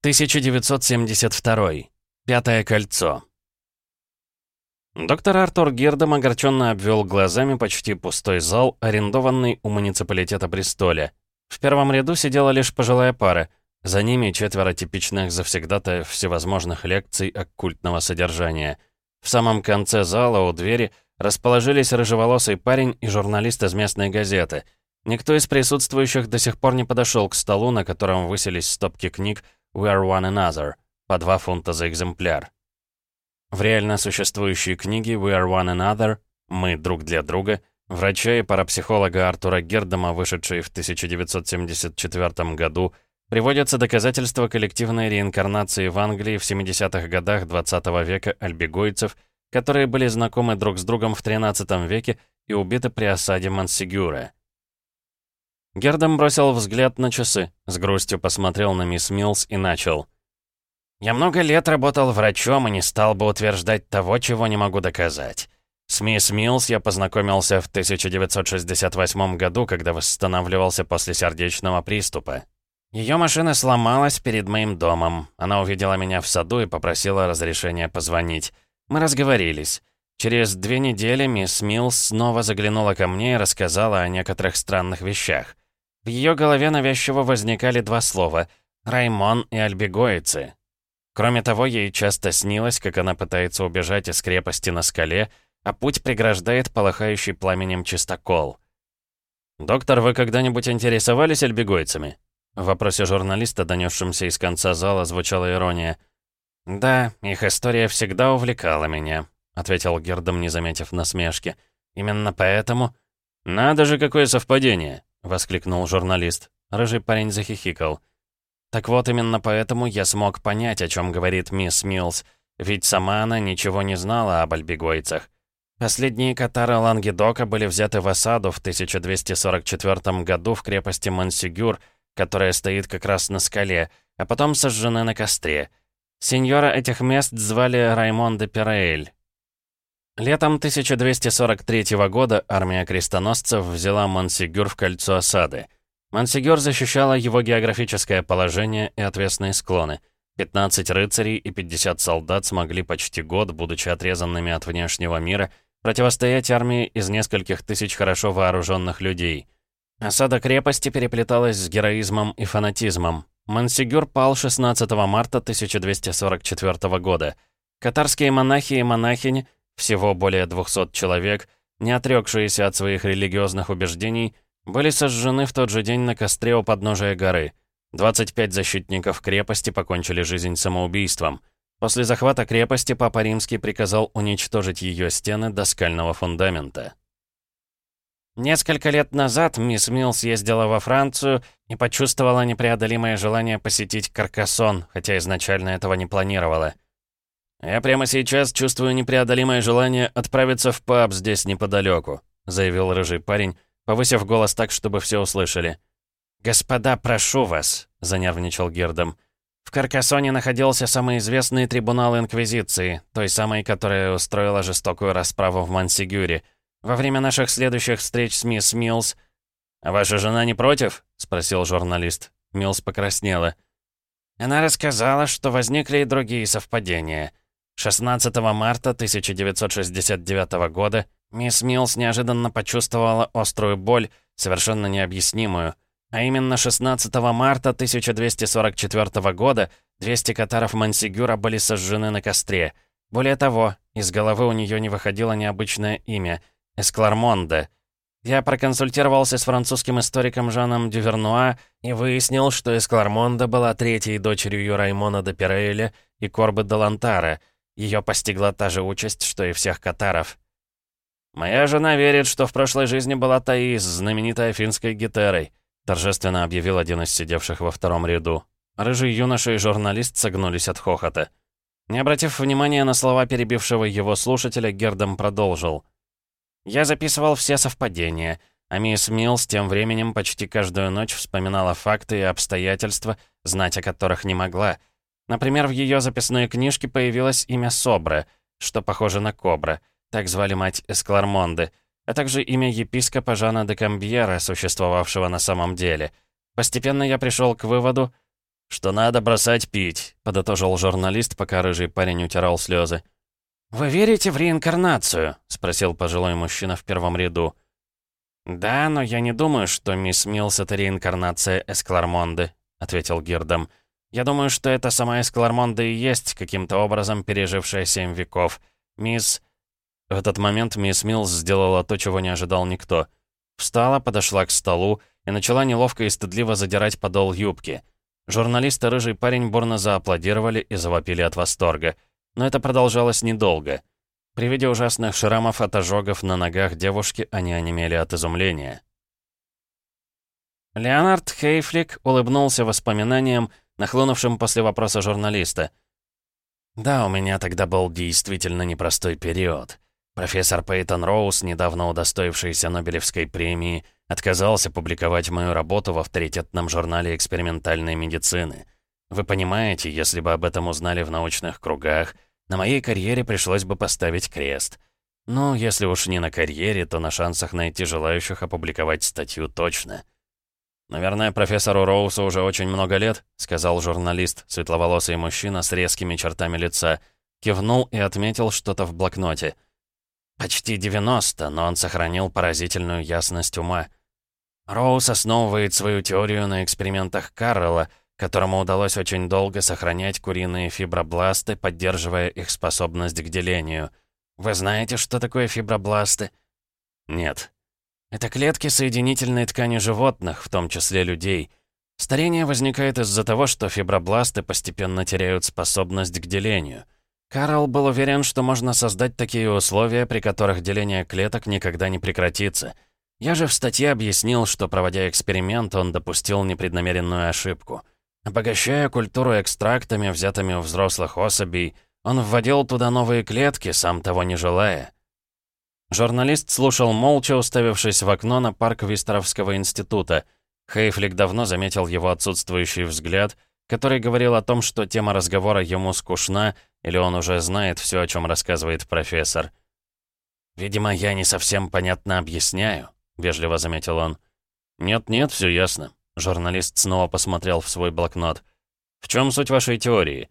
1972. Пятое кольцо. Доктор Артур Гердом огорченно обвел глазами почти пустой зал, арендованный у муниципалитета Престоле. В первом ряду сидела лишь пожилая пара. За ними четверо типичных завсегдатаев всевозможных лекций оккультного содержания. В самом конце зала у двери расположились рыжеволосый парень и журналист из местной газеты. Никто из присутствующих до сих пор не подошел к столу, на котором высились стопки книг We are one another, по 2 фунта за экземпляр. В реально существующей книге We are one another, мы друг для друга, врача и парапсихолога Артура Гердома, вышедшей в 1974 году, приводятся доказательства коллективной реинкарнации в Англии в 70-х годах 20 -го века альбегойцев, которые были знакомы друг с другом в 13 веке и убиты при осаде Мансигюра. Гердом бросил взгляд на часы, с грустью посмотрел на мисс Милс и начал. «Я много лет работал врачом и не стал бы утверждать того, чего не могу доказать. С мисс Милс я познакомился в 1968 году, когда восстанавливался после сердечного приступа. Ее машина сломалась перед моим домом. Она увидела меня в саду и попросила разрешения позвонить. Мы разговорились. Через две недели мисс Милс снова заглянула ко мне и рассказала о некоторых странных вещах. В ее голове навязчиво возникали два слова «Раймон» и «Альбегоицы». Кроме того, ей часто снилось, как она пытается убежать из крепости на скале, а путь преграждает полыхающий пламенем чистокол. «Доктор, вы когда-нибудь интересовались альбегойцами?» В вопросе журналиста, донесшемся из конца зала, звучала ирония. «Да, их история всегда увлекала меня», — ответил Гердом, не заметив насмешки. «Именно поэтому...» «Надо же, какое совпадение!» — воскликнул журналист. Рыжий парень захихикал. «Так вот, именно поэтому я смог понять, о чем говорит мисс Милс, ведь сама она ничего не знала об альбегойцах. Последние катары Лангедока были взяты в осаду в 1244 году в крепости Монсигюр, которая стоит как раз на скале, а потом сожжены на костре. Сеньора этих мест звали Раймон де Пираэль. Летом 1243 года армия крестоносцев взяла Монсигюр в кольцо осады. Монсигюр защищала его географическое положение и отвесные склоны. 15 рыцарей и 50 солдат смогли почти год, будучи отрезанными от внешнего мира, противостоять армии из нескольких тысяч хорошо вооруженных людей. Осада крепости переплеталась с героизмом и фанатизмом. Монсигюр пал 16 марта 1244 года. Катарские монахи и монахини – всего более 200 человек, не отрекшиеся от своих религиозных убеждений, были сожжены в тот же день на костре у подножия горы. 25 защитников крепости покончили жизнь самоубийством. После захвата крепости Папа Римский приказал уничтожить ее стены до скального фундамента. Несколько лет назад мисс Милл съездила во Францию и почувствовала непреодолимое желание посетить Каркасон, хотя изначально этого не планировала. «Я прямо сейчас чувствую непреодолимое желание отправиться в паб здесь неподалеку», заявил рыжий парень, повысив голос так, чтобы все услышали. «Господа, прошу вас», — занервничал Гердом. «В Каркасоне находился самый известный трибунал Инквизиции, той самой, которая устроила жестокую расправу в Мансигюре. Во время наших следующих встреч с мисс Милс...» «А ваша жена не против?» — спросил журналист. Милс покраснела. Она рассказала, что возникли и другие совпадения. 16 марта 1969 года мисс Милс неожиданно почувствовала острую боль, совершенно необъяснимую. А именно 16 марта 1244 года 200 катаров Мансигюра были сожжены на костре. Более того, из головы у нее не выходило необычное имя — Эсклармонде. Я проконсультировался с французским историком Жаном Дювернуа и выяснил, что Эсклармонда была третьей дочерью Раймона де Пиреля и Корбы де Лантара — ее постигла та же участь, что и всех катаров. «Моя жена верит, что в прошлой жизни была Таис, знаменитой финской гитарой», торжественно объявил один из сидевших во втором ряду. Рыжий юноша и журналист согнулись от хохота. Не обратив внимания на слова перебившего его слушателя, Гердом продолжил. «Я записывал все совпадения, а мисс Милс тем временем почти каждую ночь вспоминала факты и обстоятельства, знать о которых не могла. Например, в ее записной книжке появилось имя Собра, что похоже на Кобра, так звали мать Эсклармонды, а также имя епископа Жана де Камбьера, существовавшего на самом деле. Постепенно я пришел к выводу... «Что надо бросать пить», — подытожил журналист, пока рыжий парень утирал слезы. «Вы верите в реинкарнацию?» — спросил пожилой мужчина в первом ряду. «Да, но я не думаю, что мисс Милс — это реинкарнация Эсклармонды», — ответил Гирдом. «Я думаю, что это сама Эсклармонда и есть, каким-то образом пережившая семь веков. Мисс...» В этот момент мисс Милс сделала то, чего не ожидал никто. Встала, подошла к столу и начала неловко и стыдливо задирать подол юбки. Журналисты рыжий парень бурно зааплодировали и завопили от восторга. Но это продолжалось недолго. При виде ужасных шрамов от ожогов на ногах девушки они онемели от изумления. Леонард Хейфлик улыбнулся воспоминаниям, нахлынувшим после вопроса журналиста. «Да, у меня тогда был действительно непростой период. Профессор Пейтон Роуз, недавно удостоившийся Нобелевской премии, отказался публиковать мою работу в авторитетном журнале экспериментальной медицины. Вы понимаете, если бы об этом узнали в научных кругах, на моей карьере пришлось бы поставить крест. Ну, если уж не на карьере, то на шансах найти желающих опубликовать статью точно. «Наверное, профессору Роусу уже очень много лет», — сказал журналист, светловолосый мужчина с резкими чертами лица. Кивнул и отметил что-то в блокноте. «Почти 90, но он сохранил поразительную ясность ума. Роуз основывает свою теорию на экспериментах Каррелла, которому удалось очень долго сохранять куриные фибробласты, поддерживая их способность к делению. Вы знаете, что такое фибробласты? Нет. Это клетки соединительной ткани животных, в том числе людей. Старение возникает из-за того, что фибробласты постепенно теряют способность к делению. Карл был уверен, что можно создать такие условия, при которых деление клеток никогда не прекратится. Я же в статье объяснил, что, проводя эксперимент, он допустил непреднамеренную ошибку — Обогащая культуру экстрактами, взятыми у взрослых особей, он вводил туда новые клетки, сам того не желая. Журналист слушал молча, уставившись в окно на парк Вистеровского института. Хейфлик давно заметил его отсутствующий взгляд, который говорил о том, что тема разговора ему скучна, или он уже знает все, о чем рассказывает профессор. «Видимо, я не совсем понятно объясняю», — вежливо заметил он. «Нет-нет, все ясно. Журналист снова посмотрел в свой блокнот. «В чем суть вашей теории?»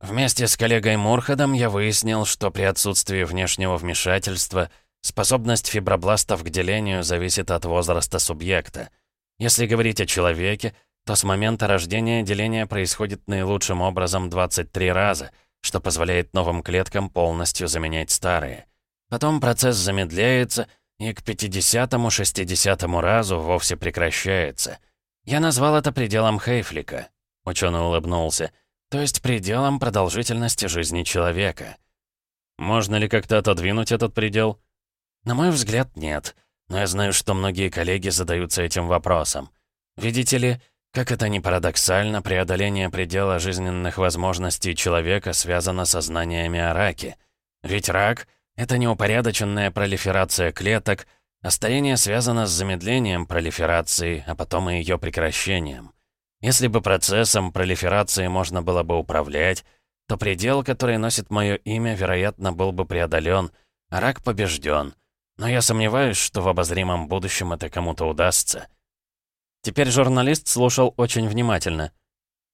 «Вместе с коллегой Мурхадом я выяснил, что при отсутствии внешнего вмешательства способность фибробластов к делению зависит от возраста субъекта. Если говорить о человеке, то с момента рождения деление происходит наилучшим образом 23 раза, что позволяет новым клеткам полностью заменять старые. Потом процесс замедляется и к 50-60 разу вовсе прекращается. «Я назвал это пределом Хейфлика», — ученый улыбнулся. «То есть пределом продолжительности жизни человека». «Можно ли как-то отодвинуть этот предел?» «На мой взгляд, нет. Но я знаю, что многие коллеги задаются этим вопросом. Видите ли, как это ни парадоксально, преодоление предела жизненных возможностей человека связано со знаниями о раке. Ведь рак — это неупорядоченная пролиферация клеток — а старение связано с замедлением пролиферации, а потом и ее прекращением. Если бы процессом пролиферации можно было бы управлять, то предел, который носит мое имя, вероятно, был бы преодолен, а рак побежден. Но я сомневаюсь, что в обозримом будущем это кому-то удастся. Теперь журналист слушал очень внимательно.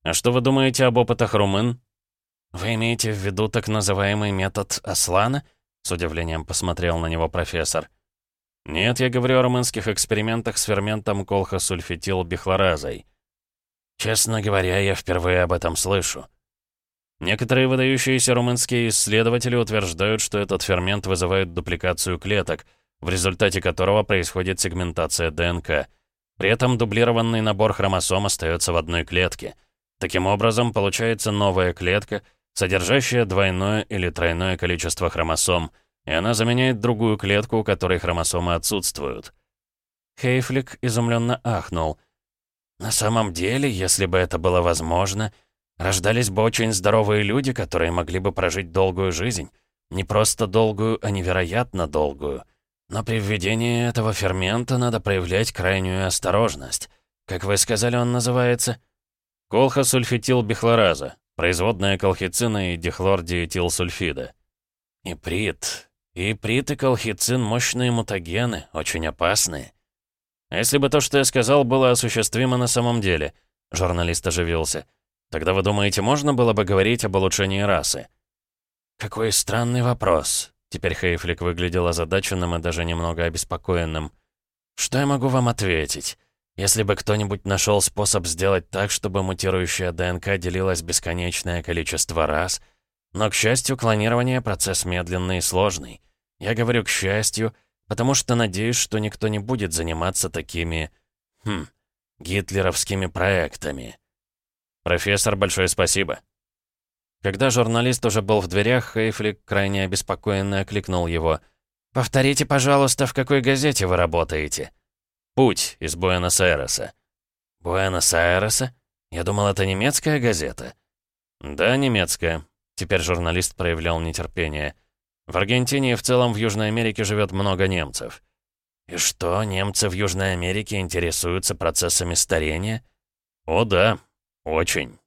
«А что вы думаете об опытах румын?» «Вы имеете в виду так называемый метод Аслана?» С удивлением посмотрел на него профессор. Нет, я говорю о румынских экспериментах с ферментом колхосульфетилбихлоразой. Честно говоря, я впервые об этом слышу. Некоторые выдающиеся румынские исследователи утверждают, что этот фермент вызывает дупликацию клеток, в результате которого происходит сегментация ДНК. При этом дублированный набор хромосом остается в одной клетке. Таким образом, получается новая клетка, содержащая двойное или тройное количество хромосом — и она заменяет другую клетку, у которой хромосомы отсутствуют. Хейфлик изумленно ахнул. На самом деле, если бы это было возможно, рождались бы очень здоровые люди, которые могли бы прожить долгую жизнь. Не просто долгую, а невероятно долгую. Но при введении этого фермента надо проявлять крайнюю осторожность. Как вы сказали, он называется? Колхосульфетилбихлораза, производная колхицина и дихлордиэтилсульфида. Иприт, и прит и колхицин — мощные мутагены, очень опасные. А если бы то, что я сказал, было осуществимо на самом деле? Журналист оживился. Тогда вы думаете, можно было бы говорить об улучшении расы? Какой странный вопрос. Теперь Хейфлик выглядел озадаченным и даже немного обеспокоенным. Что я могу вам ответить? Если бы кто-нибудь нашел способ сделать так, чтобы мутирующая ДНК делилась бесконечное количество раз, но, к счастью, клонирование — процесс медленный и сложный. Я говорю «к счастью», потому что надеюсь, что никто не будет заниматься такими, хм, гитлеровскими проектами. «Профессор, большое спасибо». Когда журналист уже был в дверях, Хейфлик крайне обеспокоенно окликнул его. «Повторите, пожалуйста, в какой газете вы работаете?» «Путь» из Буэнос-Айреса. «Буэнос-Айреса? Я думал, это немецкая газета». «Да, немецкая». Теперь журналист проявлял нетерпение. «В Аргентине и в целом в Южной Америке живет много немцев». «И что, немцы в Южной Америке интересуются процессами старения?» «О да, очень».